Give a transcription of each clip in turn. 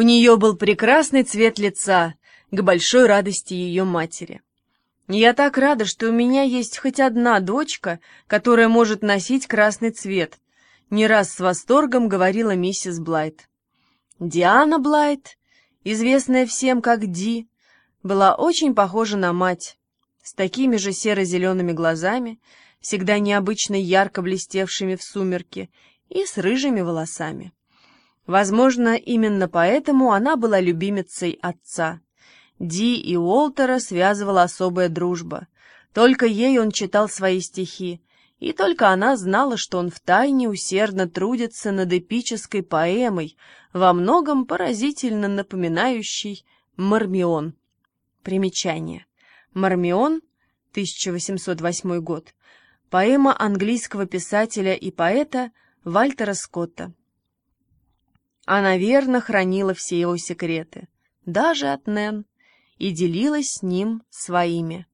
У нее был прекрасный цвет лица, к большой радости ее матери. Я так рада, что у меня есть хоть одна дочка, которая может носить красный цвет, не раз с восторгом говорила миссис Блайт. Диана Блайт, известная всем как Ди, была очень похожа на мать, с такими же серо-зелеными глазами, всегда необычно ярко блестевшими в сумерке, и с рыжими волосами. Возможно, именно поэтому она была любимицей отца. Ди и Уолтера связывала особая дружба. Только ей он читал свои стихи, и только она знала, что он втайне усердно трудится над эпической поэмой, во многом поразительно напоминающей «Мармион». Примечание. «Мармион» 1808 год. Поэма английского писателя и поэта Вальтера Скотта. Она верно хранила все его секреты, даже от Нэн, и делилась с ним своими.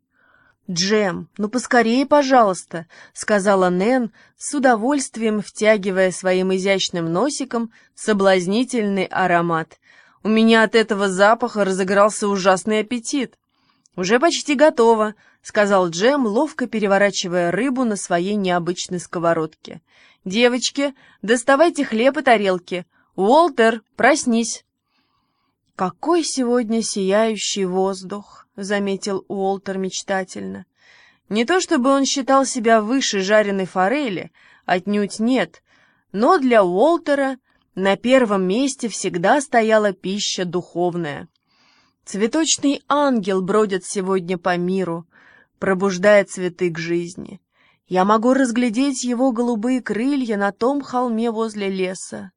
«Джем, ну поскорее, пожалуйста», — сказала Нэн, с удовольствием втягивая своим изящным носиком соблазнительный аромат. «У меня от этого запаха разыгрался ужасный аппетит». «Уже почти готово», — сказал Джем, ловко переворачивая рыбу на своей необычной сковородке. «Девочки, доставайте хлеб и тарелки. Уолтер, проснись!» «Какой сегодня сияющий воздух!» — заметил Уолтер мечтательно. Не то чтобы он считал себя выше жареной форели, отнюдь нет, но для Уолтера на первом месте всегда стояла пища духовная. Цветочный ангел бродит сегодня по миру, пробуждая цветы к жизни. Я могу разглядеть его голубые крылья на том холме возле леса.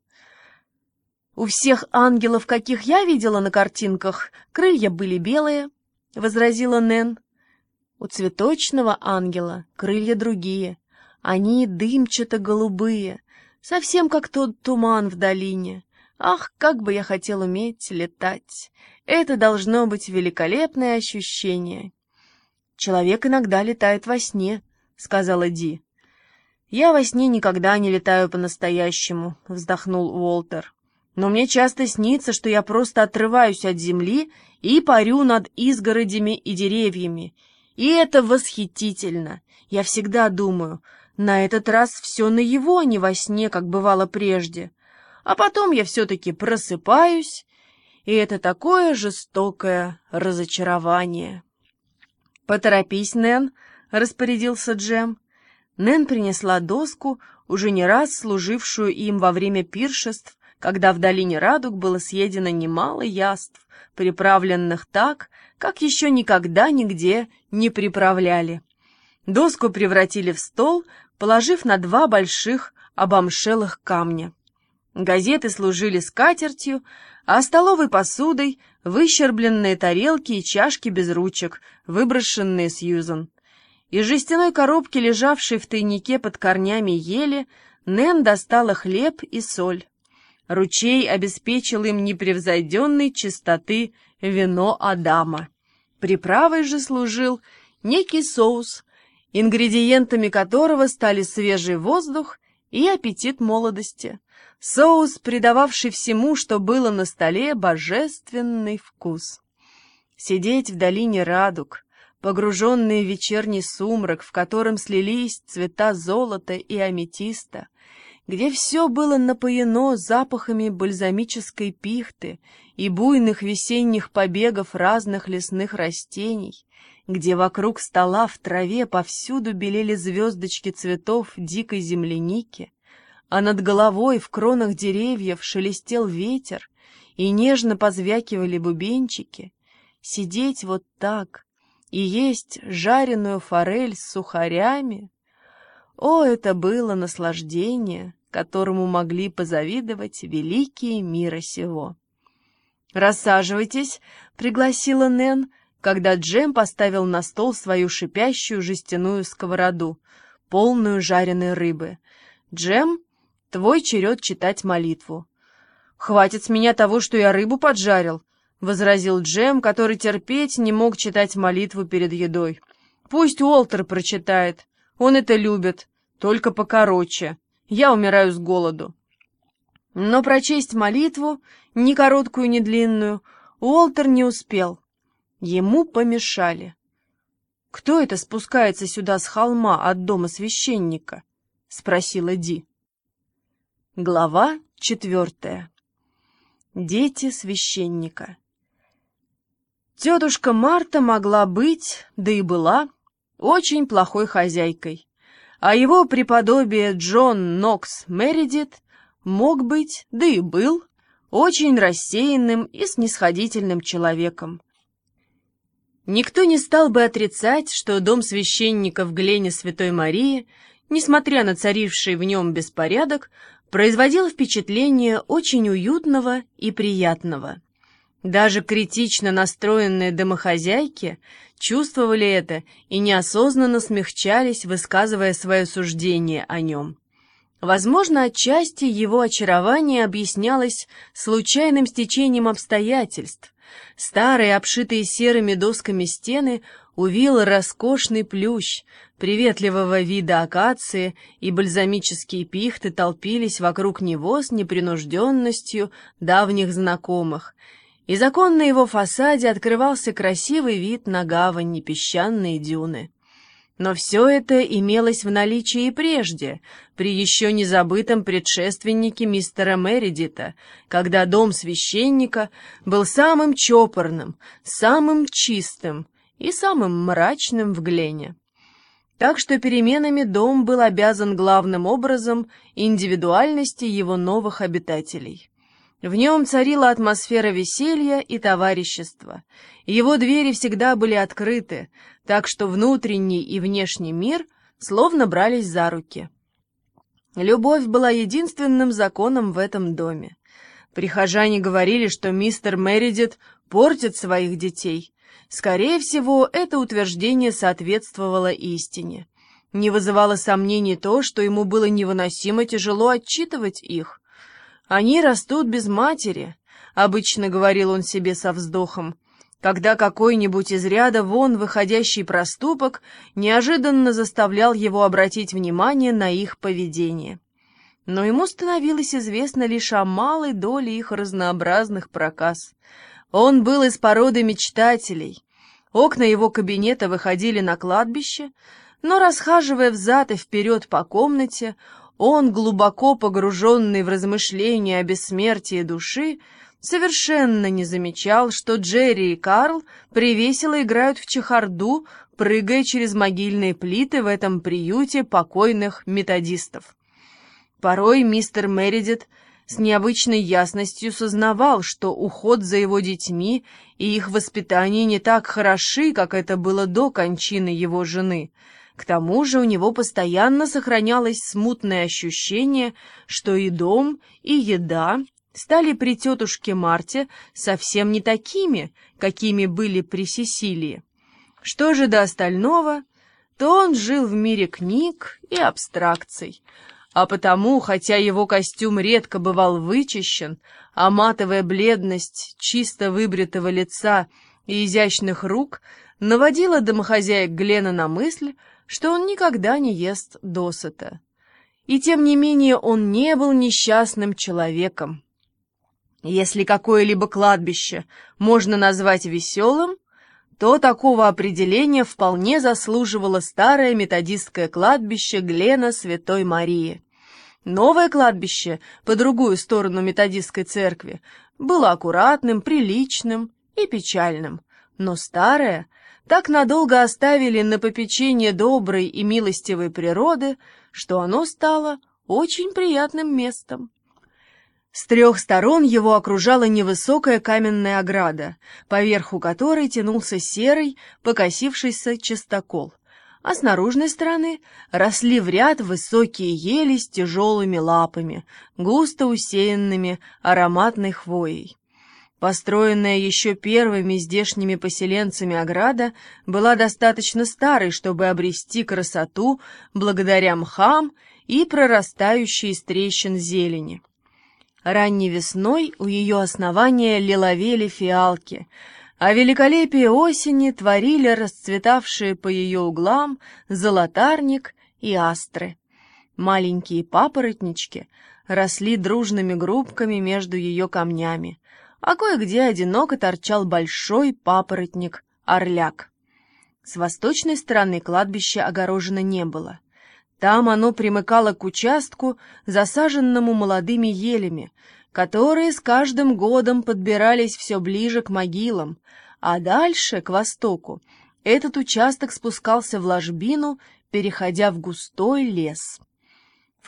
У всех ангелов, каких я видела на картинках, крылья были белые, — возразила Нэн. У цветочного ангела крылья другие, они дымчато-голубые, совсем как тот туман в долине. Ах, как бы я хотел уметь летать! Это должно быть великолепное ощущение. Человек иногда летает во сне, — сказала Ди. «Я во сне никогда не летаю по-настоящему», — вздохнул Уолтер но мне часто снится, что я просто отрываюсь от земли и парю над изгородями и деревьями. И это восхитительно. Я всегда думаю, на этот раз все на его, а не во сне, как бывало прежде. А потом я все-таки просыпаюсь, и это такое жестокое разочарование. «Поторопись, Нэн», — распорядился Джем. Нэн принесла доску, уже не раз служившую им во время пиршеств, когда в долине Радуг было съедено немало яств, приправленных так, как еще никогда нигде не приправляли. Доску превратили в стол, положив на два больших обомшелых камня. Газеты служили скатертью, а столовой посудой — выщербленные тарелки и чашки без ручек, выброшенные Сьюзан. Из жестяной коробки, лежавшей в тайнике под корнями ели, Нэн достала хлеб и соль. Ручей обеспечил им непревзойденной чистоты вино Адама. Приправой же служил некий соус, ингредиентами которого стали свежий воздух и аппетит молодости. Соус, придававший всему, что было на столе, божественный вкус. Сидеть в долине радуг, погруженные в вечерний сумрак, в котором слились цвета золота и аметиста, где все было напоено запахами бальзамической пихты и буйных весенних побегов разных лесных растений, где вокруг стола в траве повсюду белели звездочки цветов дикой земляники, а над головой в кронах деревьев шелестел ветер и нежно позвякивали бубенчики, сидеть вот так и есть жареную форель с сухарями. О, это было наслаждение! Которому могли позавидовать великие мира сего. «Рассаживайтесь», — пригласила Нэн, когда Джем поставил на стол свою шипящую жестяную сковороду, полную жареной рыбы. «Джем, твой черед читать молитву». «Хватит с меня того, что я рыбу поджарил», — возразил Джем, который терпеть не мог читать молитву перед едой. «Пусть Уолтер прочитает, он это любит, только покороче». Я умираю с голоду. Но прочесть молитву, ни короткую, ни длинную, Уолтер не успел. Ему помешали. «Кто это спускается сюда с холма от дома священника?» — спросила Ди. Глава четвертая. Дети священника. Тетушка Марта могла быть, да и была, очень плохой хозяйкой, а его преподобие Джон Нокс Мередит мог быть, да и был, очень рассеянным и снисходительным человеком. Никто не стал бы отрицать, что дом священника в Глене Святой Марии, несмотря на царивший в нем беспорядок, производил впечатление очень уютного и приятного. Даже критично настроенные домохозяйки чувствовали это и неосознанно смягчались, высказывая свое суждение о нем. Возможно, отчасти его очарование объяснялось случайным стечением обстоятельств. Старые, обшитые серыми досками стены увил роскошный плющ, приветливого вида акации и бальзамические пихты толпились вокруг него с непринужденностью давних знакомых. Из окон на его фасаде открывался красивый вид на гавань и песчаные дюны. Но все это имелось в наличии и прежде, при еще не забытом предшественнике мистера Мередита, когда дом священника был самым чопорным, самым чистым и самым мрачным в Глене. Так что переменами дом был обязан главным образом индивидуальности его новых обитателей. В нем царила атмосфера веселья и товарищества. Его двери всегда были открыты, так что внутренний и внешний мир словно брались за руки. Любовь была единственным законом в этом доме. Прихожане говорили, что мистер Мередит портит своих детей. Скорее всего, это утверждение соответствовало истине. Не вызывало сомнений то, что ему было невыносимо тяжело отчитывать их. «Они растут без матери», — обычно говорил он себе со вздохом, когда какой-нибудь из ряда вон выходящий проступок неожиданно заставлял его обратить внимание на их поведение. Но ему становилось известно лишь о малой доле их разнообразных проказ. Он был из породы мечтателей. Окна его кабинета выходили на кладбище, но, расхаживая взад и вперед по комнате, он, глубоко погруженный в размышления о бессмертии души, совершенно не замечал, что Джерри и Карл привесело играют в чехарду, прыгая через могильные плиты в этом приюте покойных методистов. Порой мистер Мередит с необычной ясностью сознавал, что уход за его детьми и их воспитание не так хороши, как это было до кончины его жены — к тому же у него постоянно сохранялось смутное ощущение, что и дом, и еда стали при тетушке Марте совсем не такими, какими были при Сесилии. Что же до остального, то он жил в мире книг и абстракций, а потому, хотя его костюм редко бывал вычищен, а матовая бледность чисто выбритого лица и изящных рук наводила домохозяек Глена на мысль, что он никогда не ест досыта. И тем не менее он не был несчастным человеком. Если какое-либо кладбище можно назвать веселым, то такого определения вполне заслуживало старое методистское кладбище Глена Святой Марии. Новое кладбище, по другую сторону методистской церкви, было аккуратным, приличным и печальным, но старое — так надолго оставили на попечение доброй и милостивой природы, что оно стало очень приятным местом. С трех сторон его окружала невысокая каменная ограда, поверху которой тянулся серый, покосившийся частокол, а с наружной стороны росли в ряд высокие ели с тяжелыми лапами, густо усеянными ароматной хвоей. Построенная еще первыми здешними поселенцами ограда была достаточно старой, чтобы обрести красоту благодаря мхам и прорастающей из трещин зелени. Ранней весной у ее основания лиловели фиалки, а великолепие осени творили расцветавшие по ее углам золотарник и астры. Маленькие папоротнички росли дружными группками между ее камнями, а кое-где одиноко торчал большой папоротник-орляк. С восточной стороны кладбища огорожено не было. Там оно примыкало к участку, засаженному молодыми елями, которые с каждым годом подбирались все ближе к могилам, а дальше, к востоку, этот участок спускался в ложбину, переходя в густой лес.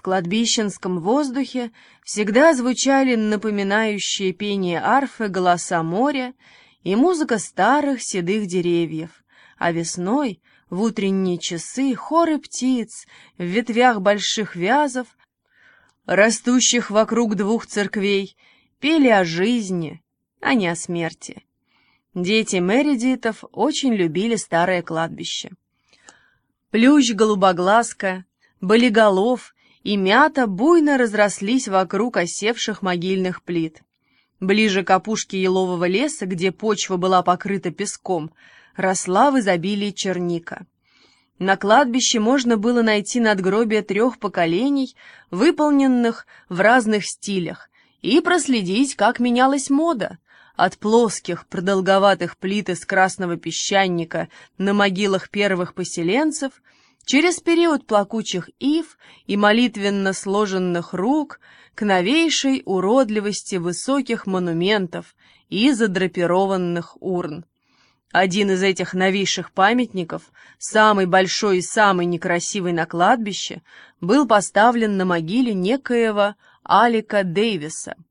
В кладбищенском воздухе всегда звучали напоминающие пение арфы голоса моря и музыка старых седых деревьев, а весной, в утренние часы, хоры птиц в ветвях больших вязов, растущих вокруг двух церквей, пели о жизни, а не о смерти. Дети Мередитов очень любили старое кладбище. Плющ голубоглазка, болиголов и мята буйно разрослись вокруг осевших могильных плит. Ближе к опушке елового леса, где почва была покрыта песком, росла в изобилии черника. На кладбище можно было найти надгробия трех поколений, выполненных в разных стилях, и проследить, как менялась мода — от плоских, продолговатых плит из красного песчаника на могилах первых поселенцев, через период плакучих ив и молитвенно сложенных рук к новейшей уродливости высоких монументов и задрапированных урн. Один из этих новейших памятников, самый большой и самый некрасивый на кладбище, был поставлен на могиле некоего Алика Дэвиса —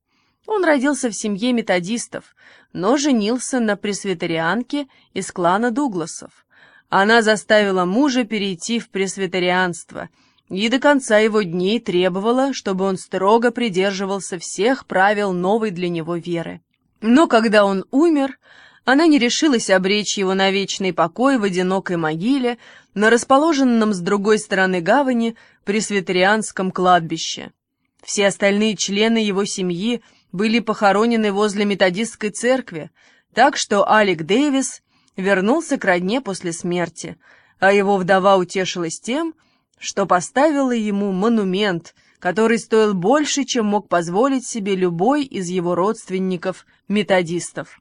он родился в семье методистов, но женился на пресвитерианке из клана Дугласов. Она заставила мужа перейти в пресвитерианство и до конца его дней требовала, чтобы он строго придерживался всех правил новой для него веры. Но когда он умер, она не решилась обречь его на вечный покой в одинокой могиле на расположенном с другой стороны гавани пресвитерианском кладбище. Все остальные члены его семьи – были похоронены возле методистской церкви, так что Алик Дэвис вернулся к родне после смерти, а его вдова утешилась тем, что поставила ему монумент, который стоил больше, чем мог позволить себе любой из его родственников-методистов.